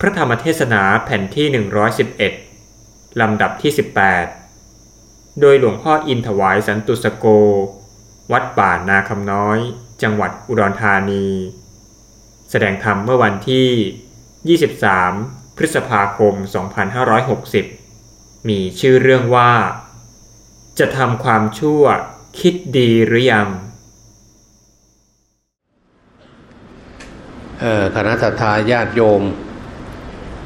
พระธรรมเทศนาแผ่นที่ 111 ลำดับที่ 18 โดยหลวงพ่ออินถวายสันตุสโก วัดป่านาคำน้อย จังหวัดอุดรธานี แสดงธรรมเมื่อวันที่ 23 พฤษภาคม 2560 มีชื่อเรื่องว่า จะทำความชั่วคิดดีหรือยังคณะทาญาติโยม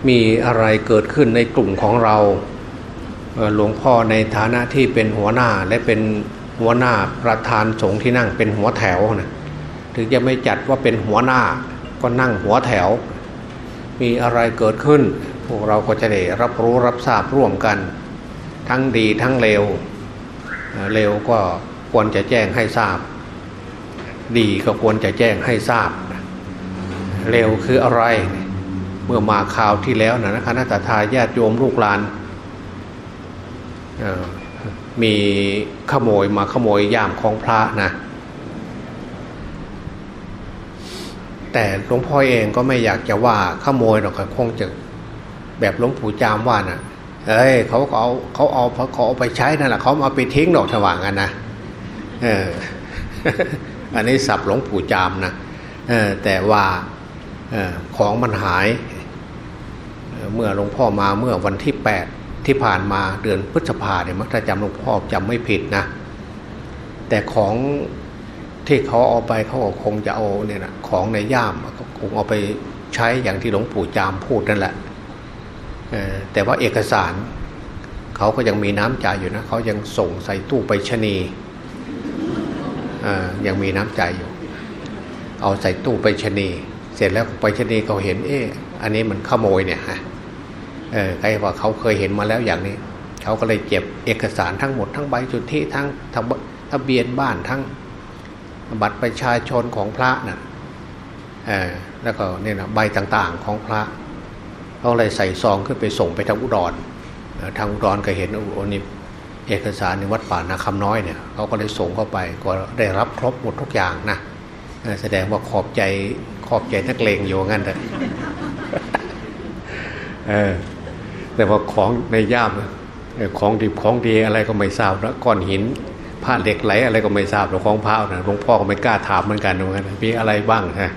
มีอะไรเกิดขึ้นในกลุ่มของเราหลวงพ่อในฐานะที่เป็นหัวหน้าและเป็นหัวหน้าประธานสงฆ์ที่นั่งเป็นหัวแถวนะถึงจะไม่จัดว่าเป็นหัวหน้าก็นั่งหัวแถว มีอะไรเกิดขึ้น พวกเราก็จะได้รับรู้รับทราบร่วมกัน ทั้งดีทั้งเลวเลวก็ควรจะแจ้งให้ทราบ ดีก็ควรจะแจ้งให้ทราบ เร็วคืออะไร มื่อมาข่าวที่แล้วนะคณะทาญาติโยมลูกหลานมีขโมยมาขโมยย่ามของพระนะ แต่หลวงพ่อเองก็ไม่อยากจะว่าขโมยหรอกคงจะแบบหลวงปู่จามว่านะ่ะ เอ้ยเขาเอาเขาเอาเขาเอาไปใช้นั่นแหละเขาเอาไปทิ้งดอกถว่างกันนะเออ อันนี้สับหลวงปู่จามนะเออแต่ว่าของมันหาย เมื่อหลวงพ่อมาเมื่อวันที่แปดที่ผ่านมาเดือนพฤษภาเนี่ยมักจะจำหลวงพ่อจำไม่ผิดนะ แต่ของที่เขาเอาไปเขาคงจะเอาเนี่ยนะของในย่ามก็คงเอาไปใช้อย่างที่หลวงปู่จามพูดนั่นแหละแต่ว่าเอกสารเขาก็ยังมีน้ำใจอยู่นะเขายังส่งใส่ตู้ไปชนียังมีน้ำใจอยู่ เอาใส่ตู้ไปชนี เสร็จแล้วไปชนีเขาเห็นเอออันนี้มันขโมยเนี่ยฮะ เออใครว่าเขาเคยเห็นมาแล้วอย่างนี้ เขาก็เลยเก็บเอกสารทั้งหมดทั้งใบสุทธิทั้งทะเบียนบ้านทั้งบัตรประชาชนของพระนะ่ะเออแล้วก็เนี่ยนะใบต่างๆของพระเขาเลยใส่ซองขึ้นไปส่งไปทางอุดรทางอุดรก็เห็นโอ้นี่เอกสารในวัดป่านาคำน้อยเนี่ยเขาก็เลยส่งเข้าไปก็ได้รับครบหมดทุกอย่างนะแสดงว่าขอบใจขอบใจนักเลงอยู่งั้นแต่ แต่ว่าของในย่ามของดิบของดีอะไรก็ไม่ทราบแล้วก้อนหินผ้าเหล็กไหลอะไรก็ไม่ทราบหลวงของพระนะหลวงพ่อก็ไม่กล้าถามเหมือนกันเหมือนกันมีอะไรบ้างฮะ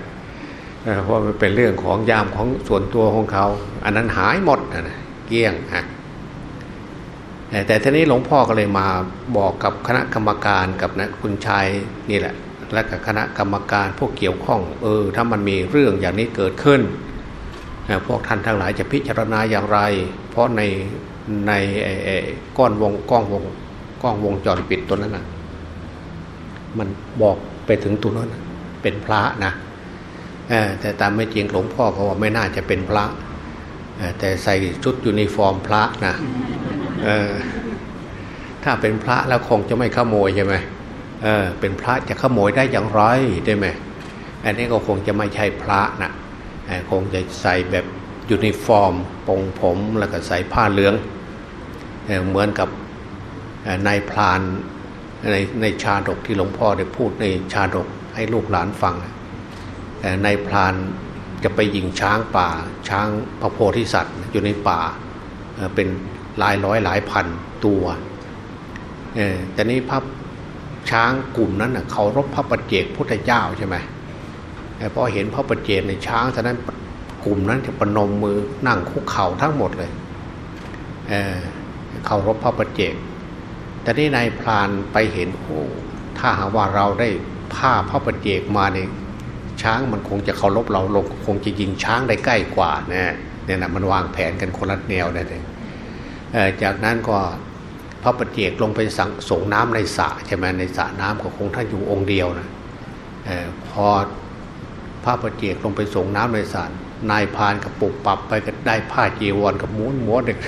เพราะมันเป็นเรื่องของยามของส่วนตัวของเขา อันนั้นหายหมดนะเกี้ยงฮะแต่ทีนี้หลวงพ่อก็เลยมาบอกกับคณะกรรมการกับนะคุณชายนี่แหละ และกับคณะกรรมการพวกเกี่ยวข้อง เออ ถ้ามันมีเรื่องอย่างนี้เกิดขึ้น พวกท่านทั้งหลายจะพิจารณาอย่างไร เพราะในในก้อนวงกล้องวงกล้องวงจรปิดตัวนั้นนะมันบอกไปถึงตัวนั้นเป็นพระนะแต่ตามไม่จริงหลวงพ่อเขาว่าไม่น่าจะเป็นพระแต่ใส่ชุดยูนิฟอร์มพระนะถ้าเป็นพระแล้วคงจะไม่ขโมยใช่ไหมเป็นพระจะขโมยได้อย่างไรได้ไหมอันนี้ก็คงจะไม่ใช่พระนะ คงจะใส่แบบยูนิฟอร์ม ปลงผมแล้วก็ใส่ผ้าเหลืองเหมือนกับนายพรานในในชาดกที่หลวงพ่อได้พูดในชาดกให้ลูกหลานฟังนายพรานจะไปยิงช้างป่า ช้างพระโพธิสัตว์อยู่ในป่าเป็นหลายร้อยหลายพันตัวแต่นี้พระช้างกลุ่มนั้นเขารบพระปัจเจกพุทธเจ้าใช่ไหม พอเห็นพระปัจเจกในช้างท่านั้นกลุ่มนั้นจะปนมมือนั่งคุกเข่าทั้งหมดเลยเเขารบพระปัจเจกแต่นี่นายพรานไปเห็นโอ้ถ้าหาว่าเราได้ผ้าพระปัจเจกมาเนี่ยช้างมันคงจะเคารพเราลงคงจะยิงช้างได้ใกล้กว่านะเนี่ยนะมันวางแผนกันคนละแนวนั่นเองจากนั้นก็พระปฏิเจกลงไปสังส่งน้ำในสระใช่ไหมในสระน้ำก็คงท่านอยู่องค์เดียวนะอพอ พระปฏิเจกลงไปส่งน้ำในสารนายพานกับปุกปรับไปก็ได้ผ้าจีวรกับม้วนม้วนเด็ก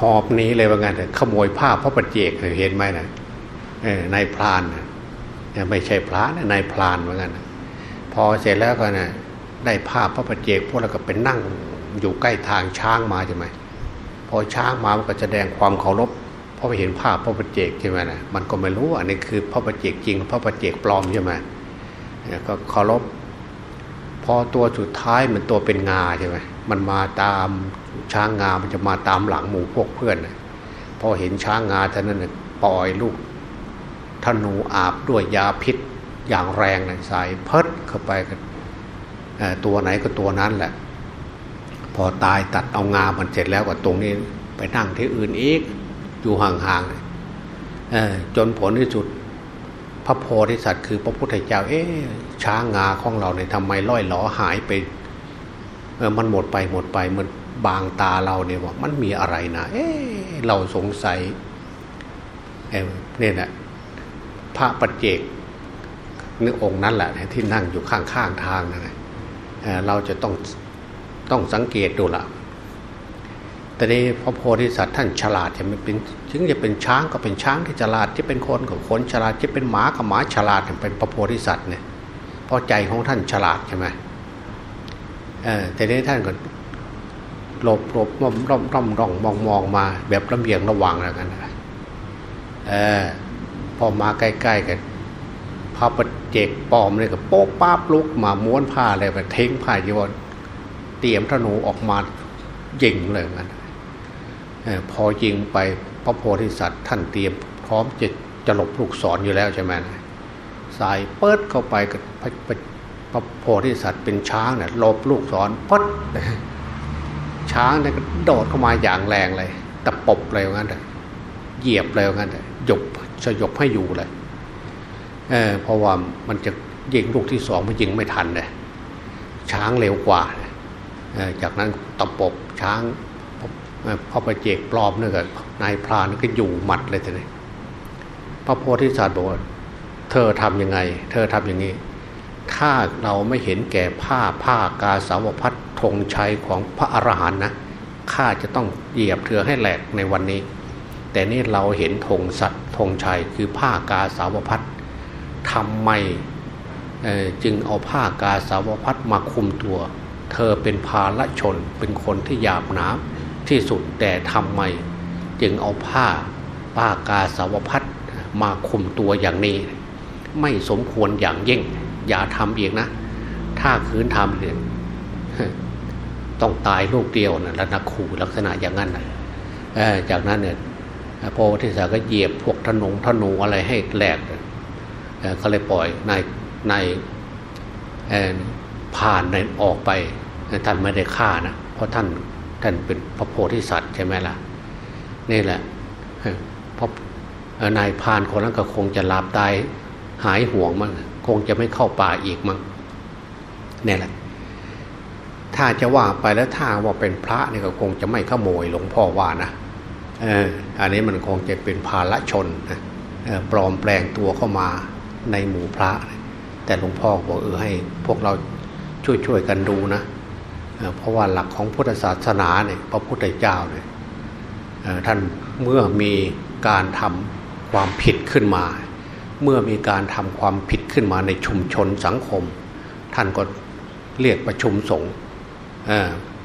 หอบนี้เลยว่างั้นขโมยผ้าพระปฏิเจกเห็นไหมนะนายพรานไม่ใช่พระนะนายพรานเหมือนกันพอเสร็จแล้วก็นะได้ภาพพระปฏิเจกพวกเราก็เป็นนั่งอยู่ใกล้ทางช้างมาใช่ไหมพอช้างมามันก็แสดงความเคารพพราะไปเห็นภาพพระปฏิเจกใช่ไหมนะมันก็ไม่รู้อันนี้คือพระปฏิเจกจริง พระปฏิเจกปลอมใช่ไหม ก็เคารพพอตัวสุดท้ายมันตัวเป็นงาใช่ไหมมันมาตามช้างงา มันจะมาตามหลังหมู่พวกเพื่อนพอเห็นช้างงาท่านั้นปล่อยลูกธนูอาบด้วยยาพิษอย่างแรงเลยใส่เพิดเข้าไปกันตัวไหนก็ตัวนั้นแหละ พอตายตัดเอางามันเสร็จแล้วก็ตรงนี้ ไปนั่งที่อื่นอีกอยู่ห่างๆจนผลที่สุด พระโพธิสัตว์คือพระพุทธเจ้า เอ๊ช้างงาของเราเนี่ยทำไมล่อยหลอหายไปเออมันหมดไปหมดไปมันบางตาเราเนี่ยว่ามันมีอะไรนะเอ๊เราสงสัยเนี่ยนะพระปัจเจกนึกองค์นั้นแหละที่นั่งอยู่ข้างๆทางนั่นแหละเราจะต้องต้องสังเกตดูละ แต่นี้พระโพธิสัตว์ท่านฉลาดจะไม่เป็นถึงจะเป็นช้างก็เป็นช้างที่ฉลาดจะเป็นคนก็คนฉลาดจะเป็นหมาก็หมาฉลาดเป็นพระโพธิสัตว์เนี่ยเพราะใจของท่านฉลาดใช่ไหมเออแต่นี้ท่านก็หลบหลบร่มร่มร่มร่องมองมองมา แบบลำเอียงระวังแล้วกันเออพอมาใกล้ๆกันพระประเจกปอมเลยก็โป๊ะป้าปลุกมาม้วนผ้าอะไรไปเท้งผ้าจีวรเตรียมธนูออกมายิงเลยงั้น พอยิงไปพระโพธิสัตว์ท่านเตรียมพร้อมจะจะหลบลูกศรออยู่แล้วใช่ไหมสายเปิดเข้าไปกับพระพระโพธิสัตว์เป็นช้างเนี่ยหลบลูกศรปัดช้างเนี่ยก็โดดเข้ามาอย่างแรงเลยตะปบเลยงั้นเลยเหยียบเลยงั้นเลยหยบสยบให้อยู่เลยเออเพราะว่ามันจะยิงลูกที่สองมันยิงไม่ทันเลยช้างเร็วกว่าจากนั้นตะปบช้าง พอไปเจกปลอมเนี่ยกับนายพรานก็อยู่หมัดเลยทีนี้พระโพธิสัตว์บอกว่าเธอทำยังไง เธอทำอย่างนี้ ถ้าเราไม่เห็นแก่ผ้าผ้ากาสาวพัดธงชัยของพระอรหันต์นะข้าจะต้องเหยียบเธอให้แหลกในวันนี้ แต่นี่เราเห็นธงสัตว์ธงชัยคือผ้ากาสาวพัดทำไมจึงเอาผ้ากาสาวพัดมาคุมตัว เธอเป็นภาละชนเป็นคนที่หยาบหนา ที่สุดแต่ทำไม จึงเอาผ้าป้ากาสาวพัดมาคุมตัวอย่างนี้ ไม่สมควรอย่างยิ่ง อย่าทำอีกนะ ถ้าคืนทำเนี่ยต้องตายลูกเดียวนะแล้วนักขู่ลักษณะอย่างนั้นนะจากนั้นเนี่ยพอที่สาก็เหยียบพวกธนงธนูอะไรให้แหลกเขาเลยปล่อยนายนายผ่านในออกไปท่านไม่ได้ฆ่านะเพราะท่าน ท่านเป็นพระโพธิสัตว์ใช่ไหมล่ะนี่แหละเพราะนายพานคนนั้นก็คงจะลาบตายหายห่วงมั้งคงจะไม่เข้าป่าอีกมั้งนี่แหละ ถ้าจะว่าไปแล้วถ้าว่าเป็นพระนี่ก็คงจะไม่ขโมยหลวงพ่อว่านะเอออันนี้มันคงจะเป็นภาละชนนะปลอมแปลงตัวเข้ามาในหมู่พระ แต่หลวงพ่อบอกเออให้ พวกเราช่วยๆกันดูนะ เพราะว่าหลักของพุทธศาสนาเนี่ยพระพุทธเจ้าเนี่ยท่านเมื่อมีการทำความผิดขึ้นมา เมื่อมีการทำความผิดขึ้นมาในชุมชนสังคม ท่านก็เรียกประชุมสงฆ์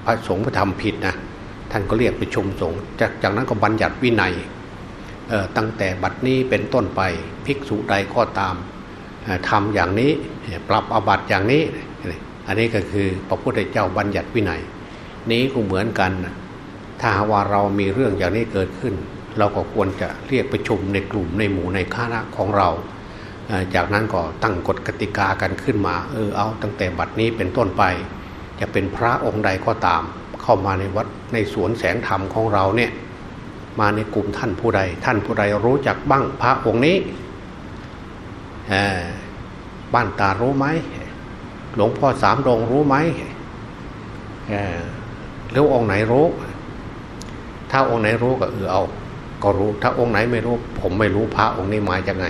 พระสงฆ์พระทำผิดนะท่านก็เรียกประชุมสงฆ์จากจากนั้นก็บัญญัติวินัยตั้งแต่บัดนี้เป็นต้นไปภิกษุใดก็ตามทำอย่างนี้ปรับอาบัติอย่างนี้ อันนี้ก็คือพระพุทธเจ้าบัญญัติวินัย นี้ก็เหมือนกันถ้าว่าเรามีเรื่องอย่างนี้เกิดขึ้น เราก็ควรจะเรียกประชุมในกลุ่มในหมู่ในคณะของเรา จากนั้นก็ตั้งกฎกติกากันขึ้นมา เออเอาตั้งแต่บัดนี้เป็นต้นไป จะเป็นพระองค์ใดก็ตาม เข้ามาในวัดในสวนแสงธรรมของเราเนี่ยมาในกลุ่มท่านผู้ใด ท่านผู้ใดรู้จักบ้างพระองค์นี้บ้านตารู้ไหม หลวงพ่อสามดงรู้ไหมหรือองค์ไหนรู้ ถ้าองค์ไหนรู้ก็เออเอา ก็รู้ ถ้าองค์ไหนไม่รู้ ผมไม่รู้พระองค์นี้มาจากไง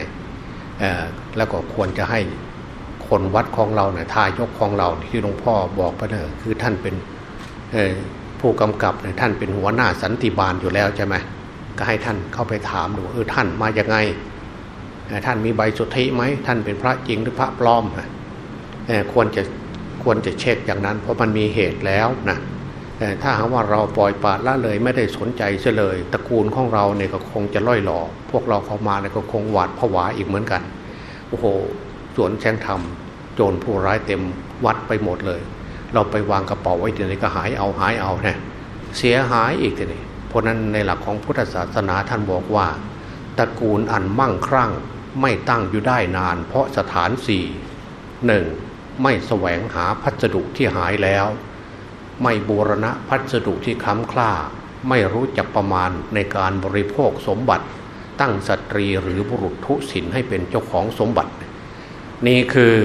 แล้วก็ควรจะให้คนวัดของเราเนี่ยทายกของเราที่หลวงพ่อบอกไปเนอะคือท่านเป็นผู้กำกับเนี่ยท่านเป็นหัวหน้าสันติบาลอยู่แล้วใช่ไหมก็ให้ท่านเข้าไปถามดูเออท่านมาจากไงท่านมีใบสุทธิไหมท่านเป็นพระจริงหรือพระปลอม ควรจะควรจะเช็คอย่างนั้น เพราะมันมีเหตุแล้วนะถ้าหากว่าเราปล่อยปละละเลยไม่ได้สนใจเฉลยตระกูลของเราเนี่ยก็คงจะล่อยหล่อพวกเราเข้ามาเนี่ยก็คงหวาดผวาอีกเหมือนกันโอ้โหสวนแช่งธรรมโจรผู้ร้ายเต็มวัดไปหมดเลย เราไปวางกระเป๋าไว้ที่ไหนก็หายเอาหายเอาเนี่ยเสียหายอีกทีนี้เพราะนั้นในหลักของพุทธศาสนาท่านบอกว่าตระกูลอันมั่งครั่งไม่ตั้งอยู่ได้นาน เพราะสถานสี่หนึ่ง ไม่แสวงหาพัสดุที่หายแล้ว ไม่บูรณะพัสดุที่ค้ำคล้าไม่รู้จักประมาณในการบริโภคสมบัติ ตั้งสตรีหรือบุรุษทุศินให้เป็นเจ้าของสมบัติ นี่คือ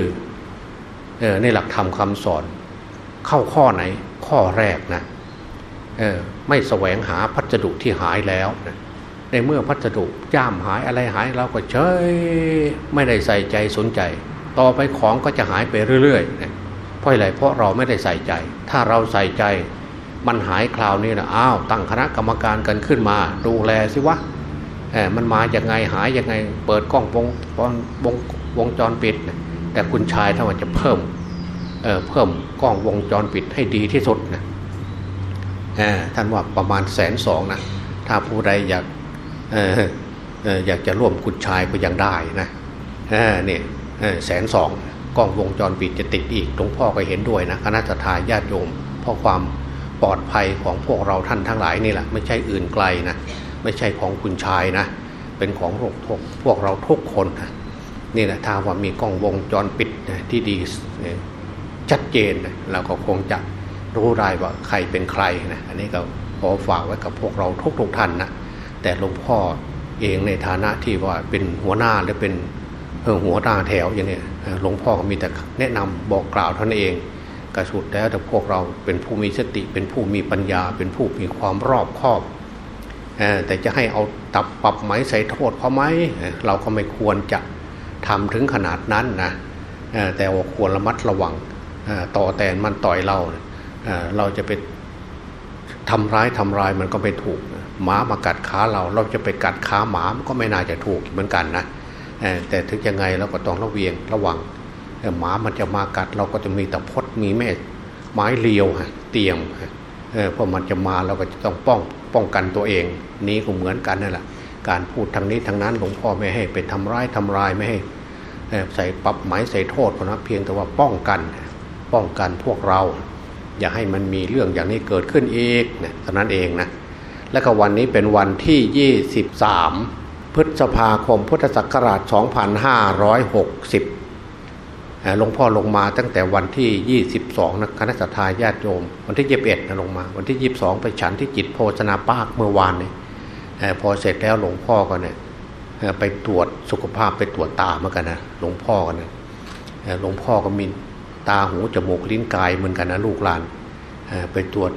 อในหลักธรรมคำสอน เข้าข้อไหนข้อแรกนะไม่แสวงหาพัสดุที่หายแล้วนะในเมื่อพัสดุย่ามหายอะไรหายเราก็เฉยไม่ได้ใส่ใจสนใจ ต่อไปของก็จะหายไปเรื่อยๆนะเพราะอะไรเพราะเราไม่ได้ใส่ใจ ถ้าเราใส่ใจมันหายคราวนี้นะอ้าวตั้งคณะกรรมการกันขึ้นมา ดูแลสิวะเออมันมาอย่างไงหายยังไง เปิดกล้องวงวงวงจรปิด แต่คุณชายถ้าว่าจะเพิ่มเเพิ่มกล้องวงจรปิดให้ดีที่สุดนะท่านว่าประมาณแสนสองนะถ้าผู้ใดอยากอยากจะร่วมคุณชายก็ยังได้นะเนี่ย แสนสองกล้องวงจรปิดจะติดอีกหลวงพ่อก็เห็นด้วยนะคณะทาญาติโยม เพราะความปลอดภัยของพวกเราท่านทั้งหลายนี่แหละไม่ใช่อื่นไกลนะไม่ใช่ของคุณชายนะเป็นของพวกเราทุกคนนะนี่แหละถ้าว่ามีกล้องวงจรปิดที่ดีชัดเจนเราก็คงจะรู้ได้ว่าใครเป็นใครนะอันนี้ก็ขอฝากไว้กับพวกเราทุกๆท่านนะแต่หลวงพ่อเองในฐานะที่ว่าเป็นหัวหน้าและเป็น หัวหน้าแถวอย่างนี้หลวงพ่อก็มีแต่แนะนำบอกกล่าวท่านเองกระสุดแล้วแต่พวกเราเป็นผู้มีสติเป็นผู้มีปัญญา เป็นผู้มีความรอบคอบ แต่จะให้เอาตับปรับไหมใส่โทษเขาไหมเราก็ไม่ควรจะทำถึงขนาดนั้นนะแต่ว่าควรระมัดระวังต่อแตนมันต่อยเราเราจะไปทำร้ายทำลายมันก็ไม่ถูกหมามากัดขาเรา เราจะไปกัดขาหมามันก็ไม่น่าจะถูกเหมือนกันนะ แต่ถึงยังไงเราก็ต้องระเวียงระวังหมามันจะมากัดเราก็จะมีตะพดมีแม่ไม้เลียวเตรียมเพราะมันจะมาเราก็จะต้องป้องป้องกันตัวเอง นี้ก็เหมือนกันนั่นแหละการพูดทางนี้ทางนั้นหลวงพ่อไม่ให้ไปทำร้ายทำลายไม่ให้ใส่ปรับหมายใส่โทษนะเพียงแต่ว่าป้องกันป้องกันพวกเรา อย่าให้มันมีเรื่องอย่างนี้เกิดขึ้นอีกนะเท่านั้นเองนะและก็วันนี้เป็นวันที่ 23 พฤษภาคมพุทธศักราช 2560 หลวงพ่อลงมาตั้งแต่วันที่ 22 นะคณะสัตยาญาติโยม วันที่ 21 นะลงมา วันที่ 22 ไปฉันที่จิตโพชนาปากเมื่อวานนี้พอเสร็จแล้วหลวงพ่อก็เนี่ยไปตรวจสุขภาพไปตรวจตาเหมือนกันนะหลวงพ่อกันนะหลวงพ่อก็มีตาหูจมูกลิ้นกายเหมือนกันนะลูกหลานไปตรวจ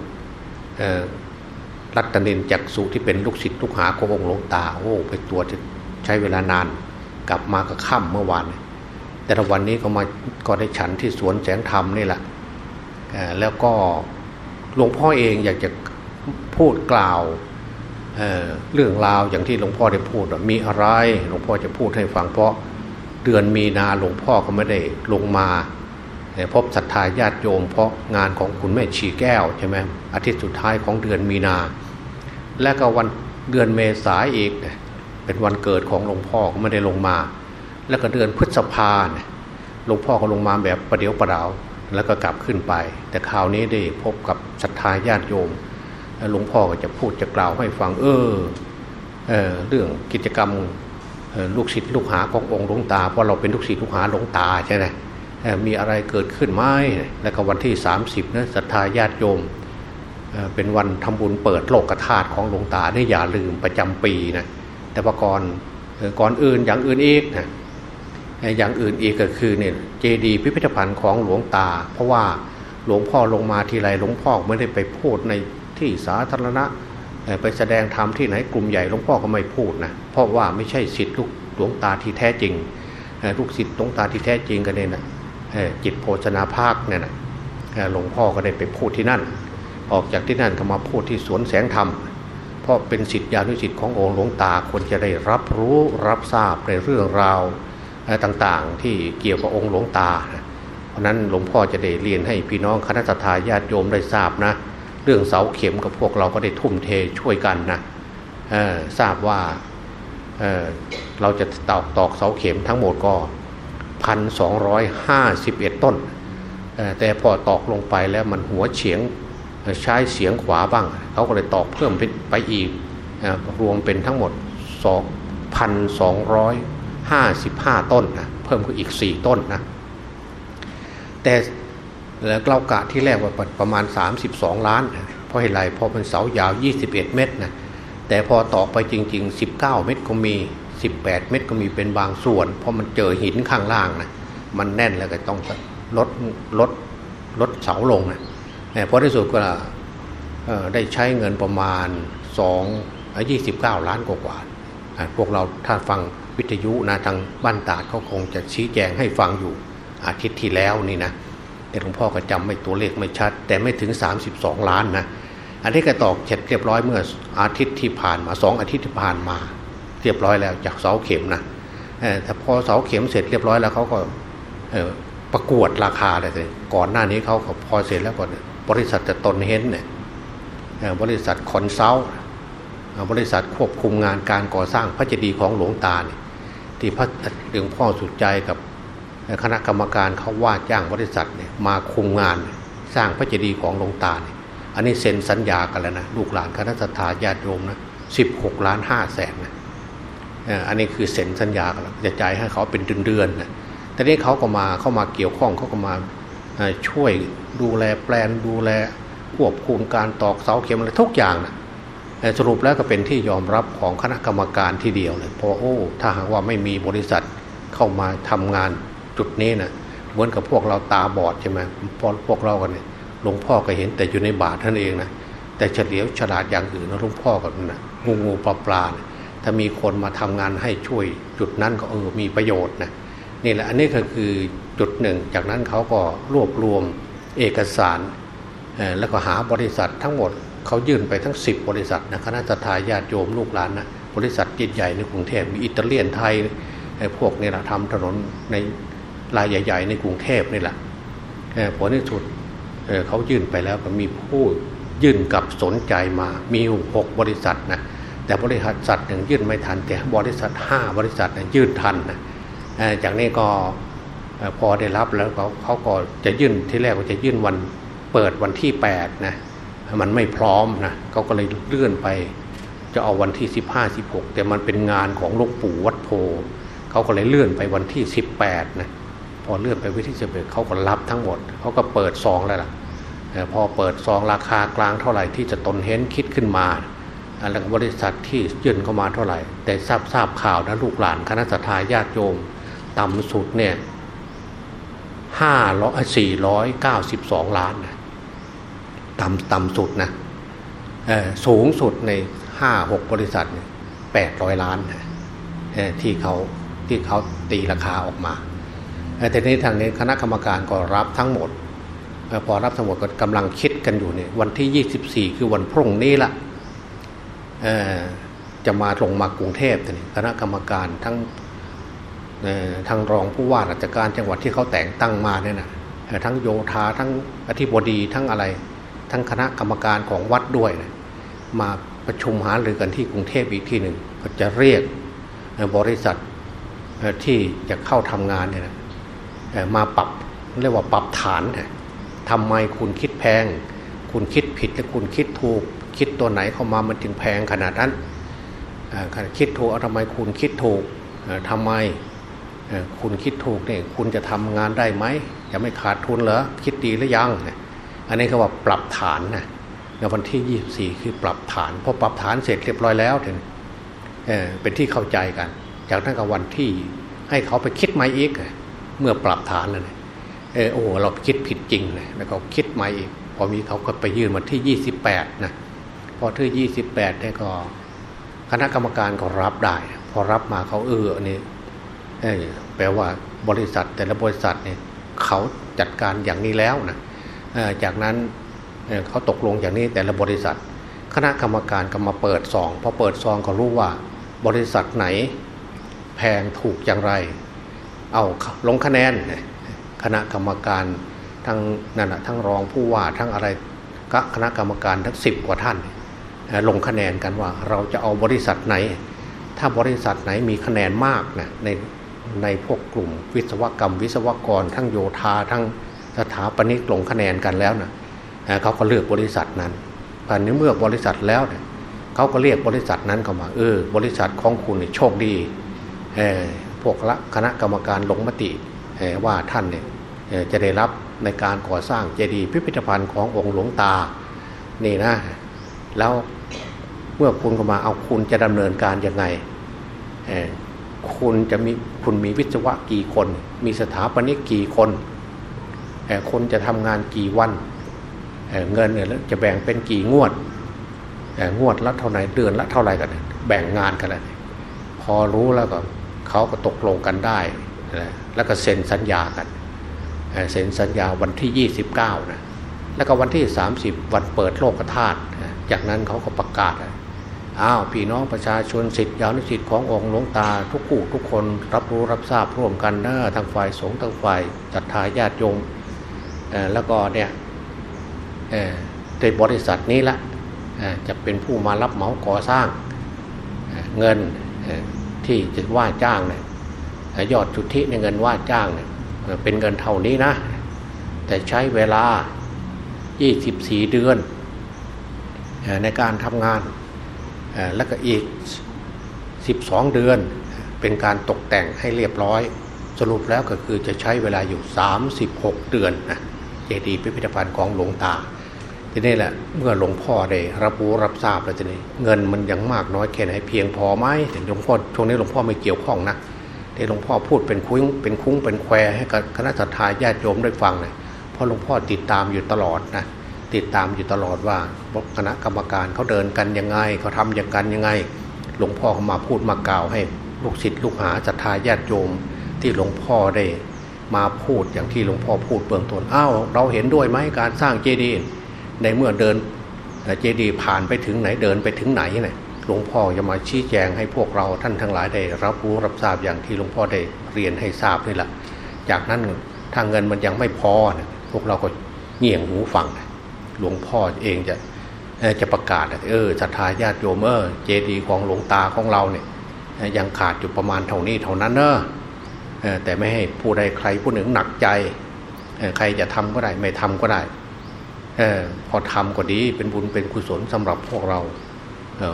รัตนินจักสุที่เป็นลูกศิษย์ลูกหาขององค์หลวงตาโอ้ไปตรวจใช้เวลานาน กลับมาก็ค่ำเมื่อวาน แต่ละวันนี้ก็มาก็ได้ฉันที่สวนแสงธรรมนี่แหละแล้วก็หลวงพ่อเองอยากจะพูดกล่าวเเรื่องราวอย่างที่หลวงพ่อได้พูดมีอะไรหลวงพ่อจะพูดให้ฟังเพราะเดือนมีนาหลวงพ่อก็ไม่ได้ลงมาพบศรัทธาญาติโยมเพราะงานของคุณแม่ชีแก้วใช่ไหมอาทิตย์สุดท้ายของเดือนมีนา และก็วันเดือนเมษาอีก เป็นวันเกิดของหลวงพ่อก็ไม่ได้ลงมา แล้วก็เดือนพฤษภาหลวงพ่อก็ลงมาแบบประเดี๋ยวประดาวแล้วก็กลับขึ้นไป แต่คราวนี้ได้พบกับศรัทธาญาติโยมหลวงพ่อก็จะพูดจะกล่าวให้ฟังเออเออเรื่องกิจกรรมลูกศิษย์ลูกหาขององค์หลวงตาเพราะเราเป็นลูกศิษย์ลูกหาหลวงตาใช่ไหมมีอะไรเกิดขึ้นไหมแล้วก็วันที่ 30นะศรัทธาญาติโยม เป็นวันทำบุญเปิดโลกธาตุของหลวงตาได้อย่าลืมประจำปีนะแต่ว่าก่อนก่อนอื่นอย่างอื่นอีกนะอย่างอื่นอีกก็คือเนี่ยเจดีพิพิธภัณฑ์ของหลวงตา เพราะว่าหลวงพ่อลงมาทีไรหลวงพ่อไม่ได้ไปพูดในที่สาธารณะไปแสดงธรรมที่ไหนกลุ่มใหญ่หลวงพ่อก็ไม่พูดนะเพราะว่าไม่ใช่สิทธิ์ลูกหลวงตาที่แท้จริงลูกศิษย์หลวงตาที่แท้จริงกันเนี่ยนะจิตโภชนาภาคเนี่ยนะหลวงพ่อก็ได้ไปพูดที่นั่น ออกจากที่นั่นก็มาพูดที่สวนแสงธรรม เพราะเป็นสิทธิญาณวิสิทธิ์ขององค์หลวงตาควรจะได้รับรู้รับทราบในเรื่องราวต่างๆ ที่เกี่ยวกับองค์หลวงตา เพราะนั้นหลวงพ่อจะได้เรียนให้พี่น้องคณะทาญาติโยมได้ทราบนะ เรื่องเสาเข็มกับพวกเราก็ได้ทุ่มเทช่วยกันนะทราบว่าเเราจะตอกตอกเสาเข็มทั้งหมดก็พันสองร้อยห้าสิบเอ็ดต้น แต่พอตอกลงไปแล้วมันหัวเฉียง ใช้เสียงขวาบ้าง เขาก็เลยตอกเพิ่มไปอีกรวมเป็นทั้งหมด 2,255 ต้นนะเพิ่มขึ้นอีก 4 ต้นนะแต่แล้วเรากะที่แรกว่าประมาณ 32 ล้าน เพราะเหตุไรเพราะมันเสายาว 21 เมตรนะแต่พอตอกไปจริง ๆ 19 เมตรก็มี 18 เมตรก็มีเป็นบางส่วน เพราะมันเจอหินข้างล่างนะมันแน่นแล้วก็ต้องลดลดลดเสาลงนะ เพราะที่สุดก็ได้ใช้เงินประมาณ2 29 ล้านกว่าพวกเราถ้าฟังวิทยุนะทางบ้านตาดเขาคงจะชี้แจงให้ฟังอยู่อาทิตย์ที่แล้วนี่นะแต่หลวงพ่อก็จำไม่ตัวเลขไม่ชัด แต่ไม่ถึง 32 ล้านนะอันนี้ก็ตอกเสร็จเรียบร้อยเมื่ออาทิตย์ที่ผ่านมาสองอาทิตย์ที่ผ่านมา เรียบร้อยแล้วจากเสาเข็มนะแต่พอเสาเข็มเสร็จเรียบร้อยแล้วเขาก็ประกวดราคาเลยก่อนหน้านี้เขาพอเสร็จแล้วก่อน บริษัทจะตนเห็นเนี่ยบริษัทคอนซัลบริษัทควบคุมงานการก่อสร้างพระเจดีย์ของหลวงตาเนี่ยที่พระหลวงพ่อสุดใจกับคณะกรรมการเขาว่าจ้างบริษัทเนี่ยมาคุมงานสร้างพระเจดีย์ของหลวงตาเนี่ยอันนี้เซ็นสัญญากันแล้วนะลูกหลานคณะสัตยาญาติโยมนะสิบหกล้านห้าแสนนะอันนี้คือเซ็นสัญญากันแล้วจะจ่ายให้เขาเป็นเดือนๆนะแต่นี้เขาก็มาเข้ามาเกี่ยวข้องเขาก็มาช่วย ดูแลแปลนดูแลควบคุมการตอกเสาเข็มอะไรทุกอย่างนะสรุปแล้วก็เป็นที่ยอมรับของคณะกรรมการทีเดียวเลยเพอโอ้ถ้าหากว่าไม่มีบริษัทเข้ามาทำงานจุดนี้นะเหมือนกับพวกเราตาบอดใช่ไหมพอพวกเรากันเนี่ยหลวงพ่อก็เห็นแต่อยู่ในบาทท่านเองนะแต่เฉลียวฉลาดอย่างอื่นนะหลวงพ่อก็นะงูงูปลาปลาถ้ามีคนมาทำงานให้ช่วยจุดนั้นก็เออมีประโยชน์นะนี่แหละอันนี้ก็คือจุดหนึ่ง จากนั้นเขาก็รวบรวม เอกสารแล้วก็หาบริษัททั้งหมดเขายื่นไปทั้ง 10 บริษัทนะคณะทาญาติโยมลูกหลานนะบริษัทใหญ่ในกรุงเทพมีอิตาเลียนไทยไอ้พวกนี่แหละทำถนนในรายใหญ่ ๆ ในกรุงเทพนี่แหละผลที่สุดเขายื่นไปแล้วก็มีผู้ยื่นกับสนใจมา มีหกบริษัทนะแต่บริษัทหนึ่งยื่นไม่ทันแต่บริษัท 5 บริษัทยื่นทันนะจากนี้ก็ พอได้รับแล้วเขาเขาก็จะยื่นที่แรกก็จะยื่นวันเปิดวันที่8นะมันไม่พร้อมนะเขาก็เลยเลื่อนไป จะเอาวันที่ 15 16 แต่มันเป็นงานของหลวงปู่วัดโพเขาก็เลยเลื่อนไปวันที่ 18นะพอเลื่อนไปวันที่11เขาก็รับทั้งหมดเขาก็เปิดซองแล้วล่ะพอเปิดซองราคากลางเท่าไหร่ที่จะตนเห็นคิดขึ้นมาแล้วบริษัทที่ยื่นเข้ามาเท่าไหร่ แต่ทราบทราบข่าวนะลูกหลานคณะสัตยาญาติโยม ต่ำสุดเนี่ย ห้าร้อยสี่ร้อยเก้าสิบสองล้านนะต่ำต่ำสุดนะสูงสุดในห้าหกบริษัทแปดร้อยล้านที่เขาที่เขาตีราคาออกมาแต่ในทางนี้คณะกรรมการก็รับทั้งหมด พอรับทั้งหมดก็กำลังคิดกันอยู่เนี่ยวันที่ 24 คือวันพรุ่งนี้ละจะมาลงมากรุงเทพคณะกรรมการทั้ง ทางรองผู้ว่าราชการจังหวัดที่เขาแต่งตั้งมาเนี่ยนะทั้งโยธาทั้งอธิบดีทั้งอะไร ทั้งคณะกรรมการของวัดด้วยนะมาประชุมหารือกันที่กรุงเทพอีกที่หนึ่งก็จะเรียกบริษัทที่จะเข้าทำงานเนี่ยนะมาปรับเรียกว่าปรับฐานทำไมคุณคิดแพง คุณคิดผิดและคุณคิดถูก คิดตัวไหนเข้ามามันถึงแพงขนาดนั้นคิดถูกเอาทำไมคุณคิดถูกทำไม คุณคิดถูกเนี่ยคุณจะทำงานได้ไหมจะไม่ขาดทุนเหรอคิดดีหรือยัง อันนี้เขาว่าปรับฐานนะในวันที่ 24 คือปรับฐานพอปรับฐานเสร็จเรียบร้อยแล้วถึงเเป็นที่เข้าใจกัน จากนั้นกับวันที่ให้เขาไปคิดใหม่อีกเมื่อปรับฐานแล้วเนี่ยเออโอ้เราคิดผิดจริงเลยแล้วเขาคิดใหม่อีกพอมีเขาก็ไปยื่นวันที่ 28นะพอที่ 28เนี่ยก็คณะกรรมการก็รับได้ พอรับมาเขาเอออันนี้ แปลว่าบริษัทแต่ละบริษัทเนี่ยเขาจัดการอย่างนี้แล้วนะจากนั้นเขาตกลงอย่างนี้แต่ละบริษัท คณะกรรมการก็มาเปิดซองพอเปิดซองก็รู้ว่าบริษัทไหนแพงถูกอย่างไร เอาลงคะแนนคณะกรรมการทั้งนั่นนะทั้งรองผู้ว่าทั้งอะไรก็คณะกรรมการทั้งสิบกว่าท่าน ลงคะแนนกันว่าเราจะเอาบริษัทไหน ถ้าบริษัทไหนมีคะแนนมากนะใน ในพวกกลุ่มวิศวกรรม วิศวกร ทั้งโยธาทั้งสถาปนิกลงคะแนนกันแล้วนะเขาก็เลือกบริษัทนั้นตอนนี้เมื่อบริษัทแล้วเนี่ยเขาก็เรียกบริษัทนั้นเข้ามาเออ บริษัทของคุณโชคดีพวกคณะกรรมการลงมติว่าท่านเนี่ยจะได้รับในการก่อสร้างเจดีย์พิพิธภัณฑ์ขององค์หลวงตานี่นะ แล้วเมื่อคุณเข้ามาเอาคุณจะดำเนินการยังไง คุณจะมีคุณมีวิศวะกี่คน มีสถาปนิกกี่คนคนจะทำงานกี่วันเงินเนี่ยจะแบ่งเป็นกี่งวดงวดละเท่าไหร่เดือนละเท่าไหร่กัน แบ่งงานกันเลยพอรู้แล้วก็เขาก็ตกลงกันได้แล้วก็เซ็นสัญญากันเซ็นสัญญาวันที่ 29นะแล้วก็วันที่ 30 วันเปิดโลกธาตุจากนั้นเขาก็ประกาศ อ้าวพี่น้องประชาชนสิทธิยาวนิสิทธิขององค์หลวงตาทุกผู้ทุกคนรับรู้รับทราบร่วมกันนะทางฝ่ายสงฆ์ทางฝ่ายศรัทธาญาติโยมแล้วก็เนี่ยในบริษัทนี้ละจะเป็นผู้มารับเหมาก่อสร้างเงินที่จะว่าจ้างเนี่ยยอดจุดที่ในเงินว่าจ้างเนี่ยเป็นเงินเท่านี้นะ แต่ใช้เวลา 24 เดือนในการทำงาน แล้วก็อีก 12 เดือนเป็นการตกแต่งให้เรียบร้อย สรุปแล้วก็คือจะใช้เวลาอยู่ 36 เดือนนะเจดีย์พิพิธภัณฑ์ของหลวงตาทีนี้แหละเมื่อหลวงพ่อได้รับรู้รับทราบแล้วทีนี้เงินมันยังมากน้อยแค่ไหนเพียงพอไหมแต่หลวงพ่อช่วงนี้หลวงพ่อไม่เกี่ยวข้องนะแต่หลวงพ่อพูดเป็นคุ้งเป็นคุ้งเป็นแควให้กับคณะสัตยาญาติโยมได้ฟังเลยเพราะหลวงพ่อติดตามอยู่ตลอดนะ ติดตามอยู่ตลอดว่าคณะกรรมการเขาเดินกันยังไงเขาทำอย่างกันยังไง หลวงพ่อเขามาพูดมากล่าวให้ลูกศิษย์ลูกหาศรัทธาญาติโยมที่หลวงพ่อได้มาพูดอย่างที่หลวงพ่อพูดเบื้องต้นอ้าวเราเห็นด้วยไหมการสร้างเจดีย์ในเมื่อเดินเจดีย์ผ่านไปถึงไหนเดินไปถึงไหนเนี่ยหลวงพ่อจะมาชี้แจงให้พวกเราท่านทั้งหลายได้ รับรู้รับทราบอย่างที่หลวงพ่อได้เรียนให้ทราบนี่แหละ จากนั้นทางเงินมันยังไม่พอนะพวกเราก็เงี่ยงหูฟัง หลวงพ่อเองจะจะประกาศเออศรัทธาญาติโยมเออเจดีย์ของหลวงตาของเราเนี่ยยังขาดอยู่ประมาณเท่านี้เท่านั้นเนอะแต่ไม่ให้ผู้ใดใครผู้หนึ่งหนักใจใครจะทำก็ได้ไม่ทำก็ได้พอทำก็ดีเป็นบุญเป็นกุศลสำหรับพวกเรา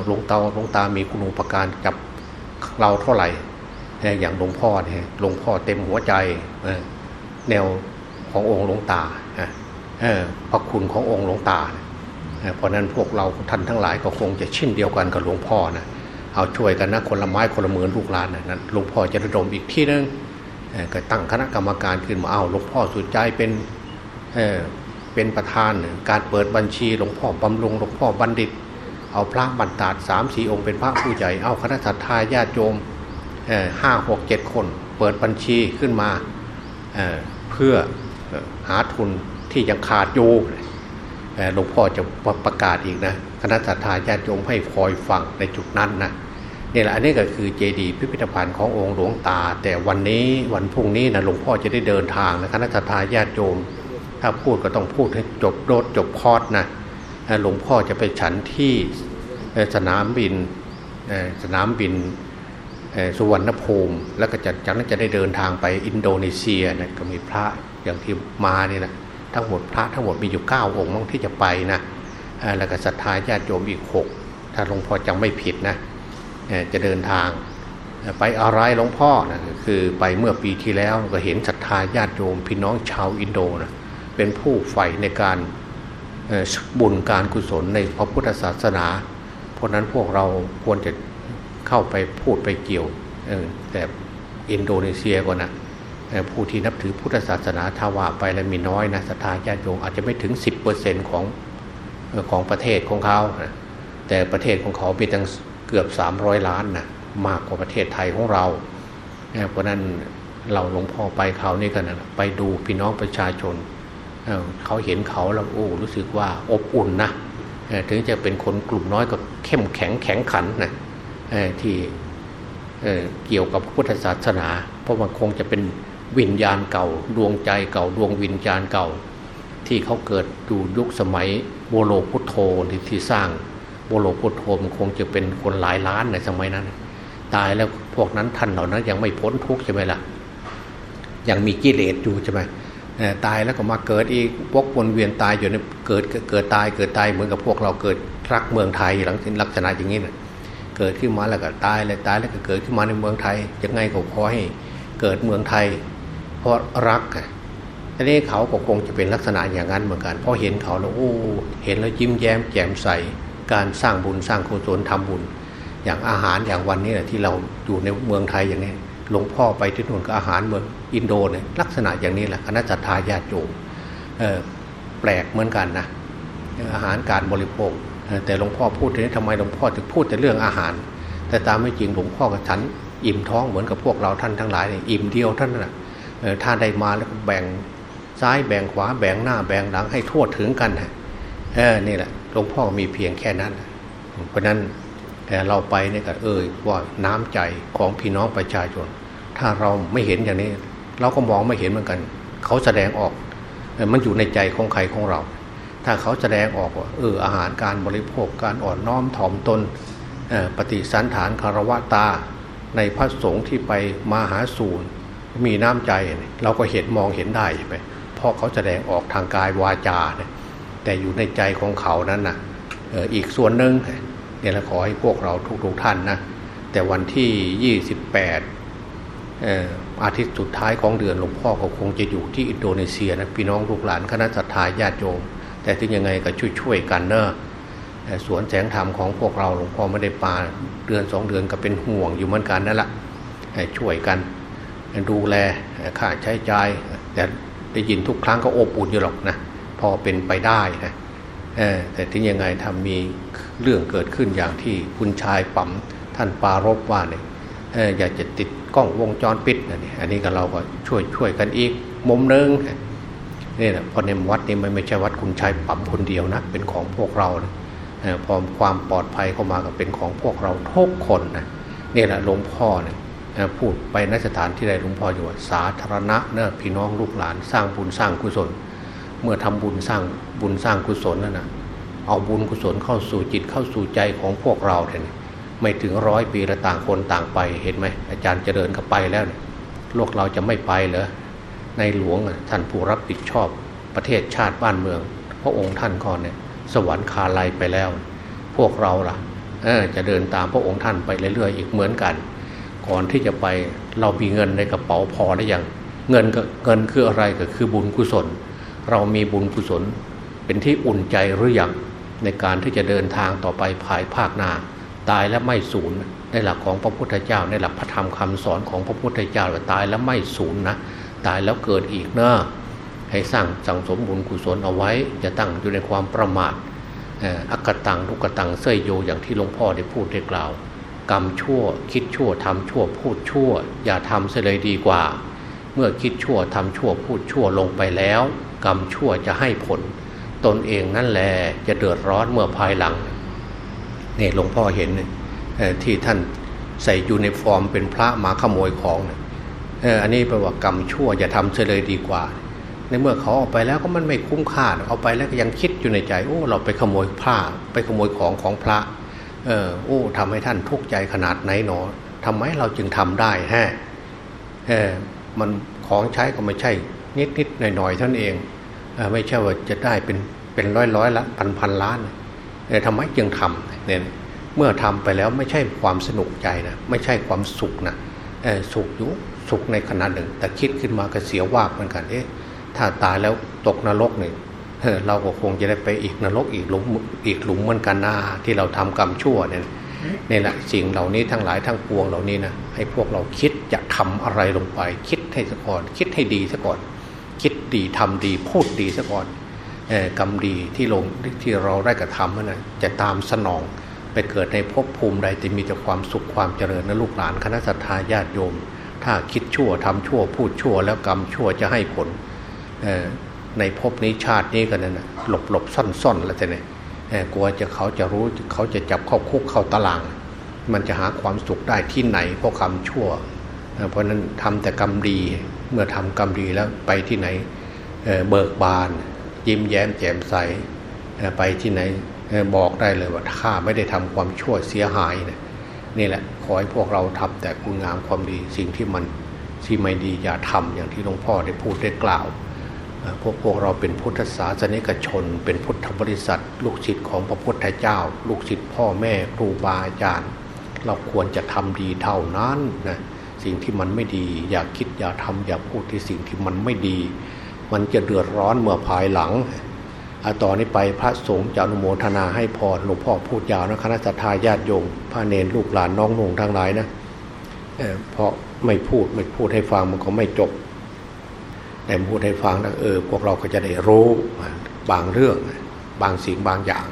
หลวงตาหลวงตามีคุณูปการกับเราเท่าไหร่อย่างหลวงพ่อเนี่ยหลวงพ่อเต็มหัวใจแนวขององค์หลวงตา พระคุณขององค์หลวงตาเพราะนั้นพวกเราท่านทั้งหลายก็คงจะเช่นเดียวกันกับหลวงพ่อนะเอาช่วยกันนะคนละไม้คนละมือลูกหลานนะหลวงพ่อจะระดมอีกที่นึงก็ตั้งคณะกรรมการขึ้นมาเอาหลวงพ่อสุดใจเป็นเเป็นประธานการเปิดบัญชีหลวงพ่อบำรุงหลวงพ่อบัณฑิต เอาพระบรรดาสามสี่องค์เป็นพระผู้ใหญ่เอาคณะสัตยาญาติโยมห้าหกเจ็ดคน เปิดบัญชีขึ้นมาเเพื่อหาทุน ที่ยังขาดอยู่หลวงพ่อจะประกาศอีกนะคณะสัตยาญาติโยมให้คอยฟังในจุดนั้นนะนี่แหละอันนี้ก็คือเจดีย์พิพิธภัณฑ์ขององค์หลวงตา แต่วันนี้วันพรุ่งนี้นะหลวงพ่อจะได้เดินทางนะคณะสัตยาญาติโยมถ้าพูดก็ต้องพูดให้จบพูดจบคอร์สนะหลวงพ่อจะไปฉันที่สนามบินสนามบินสุวรรณภูมิ แล้วก็จากนั้นจะได้เดินทางไปอินโดนีเซียนะก็มีพระอย่างที่มาเนี่ยนะ ทั้งหมดพระทั้งหมดมีอยู่ 9 องค์มั้งที่จะไปนะแล้วก็ศรัทธาญาติโยมอีก 6 ถ้าหลวงพ่อจำไม่ผิดนะจะเดินทางไปอะไรหลวงพ่อนะคือไปเมื่อปีที่แล้วก็เห็นศรัทธาญาติโยมพี่น้องชาวอินโดนะเป็นผู้ใฝ่ในการบุญการกุศลในพระพุทธศาสนา เพราะนั้นพวกเราควรจะเข้าไปพูดไปเกี่ยวแต่อินโดนีเซียก่อนนะ ผู้ที่นับถือพุทธศาสนาทว่าไปแล้วมีน้อยนะศรัทธาญาติโยมอาจจะไม่ถึง 10%ของของประเทศของเขาแต่ประเทศของเขาเป็นตั้งเกือบ 300 ล้านนะมากกว่าประเทศไทยของเราเพราะนั้นเราหลวงพ่อไปเขานี่กันนะไปดูพี่น้องประชาชนเขาเห็นเขาแล้วโอ้รู้สึกว่าอบอุ่นนะถึงจะเป็นคนกลุ่มน้อยก็เข้มแข็งแข็งขันนะที่เกี่ยวกับพุทธศาสนา เพราะมันคงจะเป็น วิญญาณเก่า ดวงใจเก่าดวงวิญญาณเก่า ที่เขาเกิดดูยุคสมัยโบโลพุทโธที่ที่สร้างโบโลพุทโธมันคงจะเป็นคนหลายล้านในสมัยนั้น ตายแล้วพวกนั้นท่านเหล่านั้นยังไม่พ้นทุกข์ใช่ไหมล่ะยังมีกิเลสอยู่ใช่ไหมตายแล้วก็มาเกิดอีกวกวนเวียนตายอยู่ในเกิดเกิดตายเกิดตายเหมือนกับพวกเราเกิดรักเมืองไทยหลังลักษณะอย่างนี้นะเกิดขึ้นมาแล้วก็ตายเลยตายแล้วก็เกิดขึ้นมาในเมืองไทยยังไงก็ขอให้เกิดเมืองไทย เพราะรักทีนี้เขาก็คงจะเป็นลักษณะอย่างนั้นเหมือนกันเพอเห็นเขาแล้วโอ้เห็นแล้วยิ้มแย้มแจ่มใสการสร้างบุญสร้างกุศลทำบุญ อย่างอาหารอย่างวันนี้แหละที่เราอยู่ในเมืองไทยอย่างนี้หลวงพ่อไปที่นู่นก็อาหารเมืองอินโดเนี่ยลักษณะอย่างนี้แหละคณะจัตตาญาติโยมแปลกเหมือนกันนะอาหารการบริโภค แต่หลวงพ่อพูดถึงทำไมหลวงพ่อถึงพูดแต่เรื่องอาหาร แต่ตามไม่จริงหลวงพ่อกับฉัน อิ่มท้องเหมือนกับพวกเราท่านทั้งหลายเนี่ยอิ่มเดียวท่านน่ะ ถ้าได้มาแล้วแบ่งซ้ายแบ่งขวาแบ่งหน้าแบ่งหลังให้ทั่วถึงกันเออนี่แหละหลวงพ่อมีเพียงแค่นั้น เพราะนั้นเราไปเนี่ยก็เอ่ยว่าน้ำใจของพี่น้องประชาชน ถ้าเราไม่เห็นอย่างนี้ เราก็มองไม่เห็นเหมือนกัน เขาแสดงออกมันอยู่ในใจของใครของเรา ถ้าเขาแสดงออกว่าเอออาหารการบริโภคการอ่อนน้อมถ่อมตนปฏิสันฐานคารวะตา ในพระสงฆ์ที่ไปมาหาสูน มีน้ำใจเราก็เห็นมองเห็นได้ใช่ไหมเพราะเขาแสดงออกทางกายวาจาเนี่ยแต่อยู่ในใจของเขานั้นนะอีกส่วนหนึ่งเนี่ยเราขอให้พวกเราทุกๆท่านนะแต่วันที่ 28 อาทิตย์สุดท้ายของเดือนหลวงพ่อก็คงจะอยู่ที่อินโดนีเซียนะพี่น้องลูกหลานคณะสัตยาญาติโยมแต่ถึงยังไงก็ช่วยๆกันเนอะสวนแสงธรรมของพวกเราหลวงพ่อไม่ได้ปาเดือนสองเดือนก็เป็นห่วงอยู่เหมือนกันนั่นแหละช่วยกัน ดูแลค่าใช้จ่ายแต่ได้ยินทุกครั้งก็อบอุ่นอยู่หรอกนะพอเป็นไปได้นะแต่ถึงยังไงทำมีเรื่องเกิดขึ้นอย่างที่คุณชายปั๊มท่านปารบว่าเนี่ยอยากจะติดกล้องวงจรปิดนี่อันนี้ก็เราก็ช่วยช่วยกันอีกมุมนึงนี่แหละพอในวัดนี้มันไม่ใช่วัดคุณชายปั๊มคนเดียวนะเป็นของพวกเรานะพอความปลอดภัยเข้ามาก็เป็นของพวกเราทุกคนนะนี่แหละหลวงพ่อเนี่ย พูดไปนสถานที่ใดหลวงพ่ออยู่สาธารณะเนะพี่น้องลูกหลานสร้างบุญสร้างกุศล เมื่อทำบุญสร้างบุญสร้างกุศลนั่นนะเอาบุญกุศลเข้าสู่จิตเข้าสู่ใจของพวกเราเนี่ยไม่ถึงร้อยปีละต่างคนต่างไปเห็นไหมอาจารย์เจริญเข้าไปแล้วเนี่ยโลกเราจะไม่ไปเหรอในหลวงท่านผู้รับผิดชอบประเทศชาติบ้านเมือง พระองค์ท่านก่อนเนี่ยสวรรค์คาลัยไปแล้ว พวกเราล่ะจะเดินตามพระองค์ท่านไปเรื่อยๆอีกเหมือนกัน ก่อนที่จะไปเรามีเงินในกระเป๋าพอหรือยังเงินก็เงินคืออะไรก็คือบุญกุศล เรามีบุญกุศล เป็นที่อุ่นใจหรือยังในการที่จะเดินทางต่อไปภายภาคหน้าตายแล้วไม่สูญในหลักของพระพุทธเจ้า ในหลักพระธรรมคำสอนของพระพุทธเจ้าตายแล้วไม่สูญนะตายแล้วเกิดอีกเนอะให้สร้างสังสมบุญกุศลเอาไว้จะตั้งอยู่ในความประมาทอักตังทุกตังเสยโยอย่างที่หลวงพ่อได้พูดได้กล่าว กรรมชั่ว คิดชั่วทำชั่วพูดชั่ว อย่าทำเสียเลยดีกว่า เมื่อคิดชั่วทำชั่วพูดชั่วลงไปแล้ว กรรมชั่วจะให้ผล ตนเองนั่นแหละจะเดือดร้อนเมื่อภายหลังเนี่ยหลวงพ่อเห็นที่ท่านใส่ยูนิฟอร์มเป็นพระมาขโมยของอันนี้แปลว่ากรรมชั่วอย่าทำเสียเลยดีกว่าในเมื่อเขาเอาไปแล้วก็มันไม่คุ้มค่าเอาไปแล้วก็ยังคิดอยู่ในใจโอ้เราไปขโมยผ้าไปขโมยของของพระ เออโอ้ทำให้ท่านทุกข์ใจขนาดไหนหนอทำไมเราจึงทำได้ฮะเออมันของใช้ก็ไม่ใช่ นิดนิดหน่อยหน่อยท่านเองเออไม่ใช่ว่าจะได้เป็นเป็นร้อยร้อยละพันพันล้านเออทำไมจึงทำเนี่ยเมื่อทำไปแล้วไม่ใช่ความสนุกใจนะไม่ใช่ความสุขนะเออสุขอยู่สุขในขณะหนึ่ง แต่คิดขึ้นมาก็เสียว่าเหมือนกันเอ๊ะถ้าตายแล้วตกนรกเนี่ย เราก็คงจะได้ไปอีกนรกอีกหลุมอีกหลุมเหมือนกันนาที่เราทำกรรมชั่วเนี่ยนี่แหละสิ่งเหล่านี้ทั้งหลายทั้งปวงเหล่านี้นะให้พวกเราคิดจะทำอะไรลงไป คิดให้ซะก่อน คิดให้ดีซะก่อน คิดดีทำดีพูดดีซะก่อนกรรมดีที่ลงที่เราได้กระทำนั่นนะจะตามสนองไปเกิดในภพภูมิใดจะมีแต่ความสุขความเจริญนะลูกหลานคณะสัตยาญาติโยม ถ้าคิดชั่วทำชั่วพูดชั่วแล้วกรรมชั่วจะให้ผล ในภพนี้ชาตินี้กันนั่นหลบหลบซ่อนซ่อนแล้วแต่เนี่ยกลัวจะเขาจะรู้เขาจะจับเข้าคุกเข้าตาราง มันจะหาความสุขได้ที่ไหนเพราะกรรมชั่ว เพราะนั้นทำแต่กรรมดีเมื่อทำกรรมดีแล้วไปที่ไหนเบิกบาน ยิ้มแย้มแจ่มใสไปที่ไหนบอกได้เลยว่าข้าไม่ได้ทำความชั่วเสียหายนี่ยนี่แหละขอให้พวกเราทำแต่คุณงามความดีสิ่งที่มันที่ไม่ดีอย่าทำอย่างที่หลวงพ่อได้พูดได้กล่าว พวกพวกเราเป็นพุทธศาสนิกชน เป็นพุทธบริษัท ลูกศิษย์ของพระพุทธเจ้า ลูกศิษย์พ่อแม่ครูบาอาจารย์ เราควรจะทำดีเท่านั้นนะสิ่งที่มันไม่ดี อย่าคิดอย่าทำอย่าพูดที่สิ่งที่มันไม่ดี มันจะเดือดร้อนเมื่อภายหลังอาต่อนนี้ไปพระสงฆ์จะอนุโมทนาให้พรหลวงพ่อพูดยาวนะคณะสัตยาญาติโยมพระเนรลูกหลานน้องนงทั้งหลายนะเเพราะไม่พูดไม่พูดให้ฟังมันก็ไม่จบ แต่พูดให้ฟังนะเออ พวกเราก็จะได้รู้บางเรื่องบางสิ่งบางอย่าง